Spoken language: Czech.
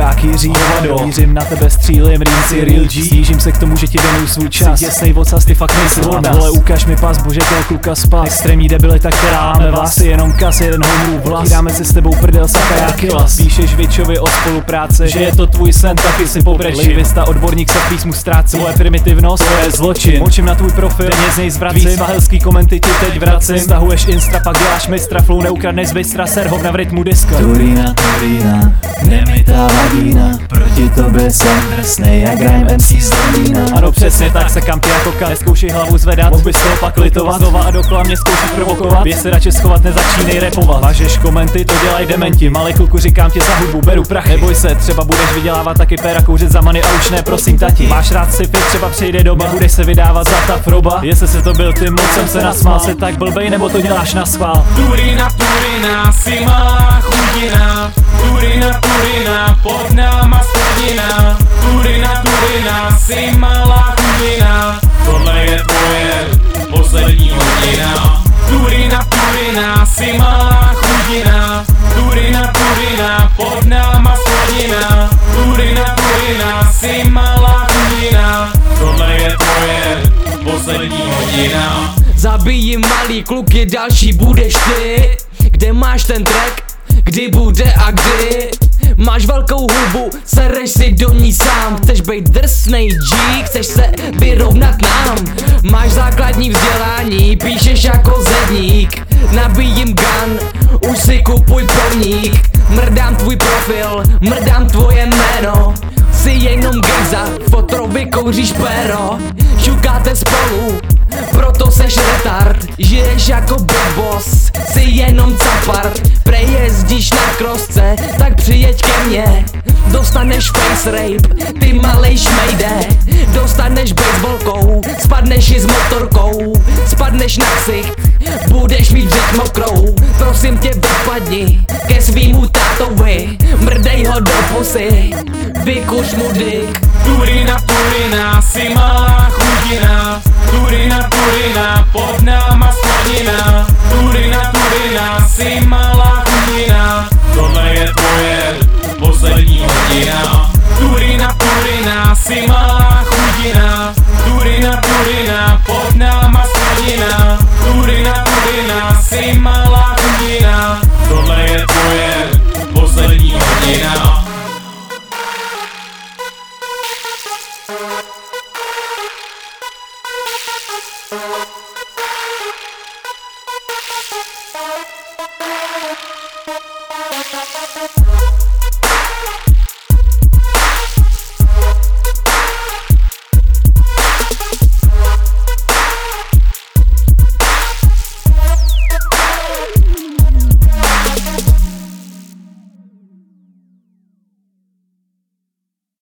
chudák Jiří Hovado. Mířím na tebe, střílím, rýmci real G. Snížím se k tomu, že ti věnuju svůj čas. Jasnej ocas, ty fakt nejsi od nás Vole, ukaž mi pas, bože, těl kluka spas. Extrémní debilita, která máme vás. Jenom kas, jeden homerů vlas. Dáme se s tebou prdel, saka, já kilas Píšeš Vičovi o spolupráce Že je to tvůj sen, taky si pobrečím Lingvista, odborník se písmu ztrácí. Tvoje primitivnost, to je zločin. Močím na tvůj profil, denně z něj zvracím. Víc svahelský komenty ti teď vracím. Stahuješ insta, pak děláš mistra Flow neukradneš z bystra, serhovna v rytmu diska Turina, Turina, kde vagína Proti tobě jsem drsnej jak rhyme MC z Londýna Ano přesně tak, se kam ty jako kat Neskoušej hlavu zvedat, mohl bys toho pak litovat Znova a dokola mě zkoušíš provokovat. Běž se radši schovat, nezačínej repovat. Mažeš komenty, to dělaj dementi. Malý kluku říkám ti za hudbu, beru prachy. Neboj se, třeba budeš vydělávat taky péra Kouřit za many a už ne, prosím tati. Máš rád sci třeba přijde doba Budeš se vydávat za ta froba. Jestli se to byl ty, moc jsem se nasmál. Se tak blbej, nebo to děláš na schvál? Turina, Turina, si malá chudina. Turina, Turina, Turina, si malá chudina Tohle je tvoje poslední hodina Turina, Turina, si malá chudina Turina, Turina, pod náma schodina Turina, Turina, si malá chudina Tohle je tvoje poslední hodina Zabijím malý kluky, další budeš ty Kde máš ten track? Kdy bude a kdy? Máš velkou hubu, sereš si do ní sám. Chceš být drsnej G, chceš se vyrovnat nám. Máš základní vzdělání, píšeš jako zedník. Nabíjím gun, už si kupuj pomník. Mrdám tvůj profil, mrdám tvoje jméno. Jsi jenom gejza, fotrovi kouříš péro. Šukáte spolu, proto seš retard. Žiješ jako big boss, jsi jenom capart jezdíš na krosce, tak přijeď ke mně. Dostaneš face rape, ty malej šmejde. Dostaneš baseballkou, spadneš i s motorkou. Spadneš na ksich, budeš mít vždyť mokrou. Prosím tě vypadni ke svýmu tátovi. Mrdej ho do pusy, vykuš mu dik Turina, Turina, si malá chudina Sej mała chudina, to leje twoje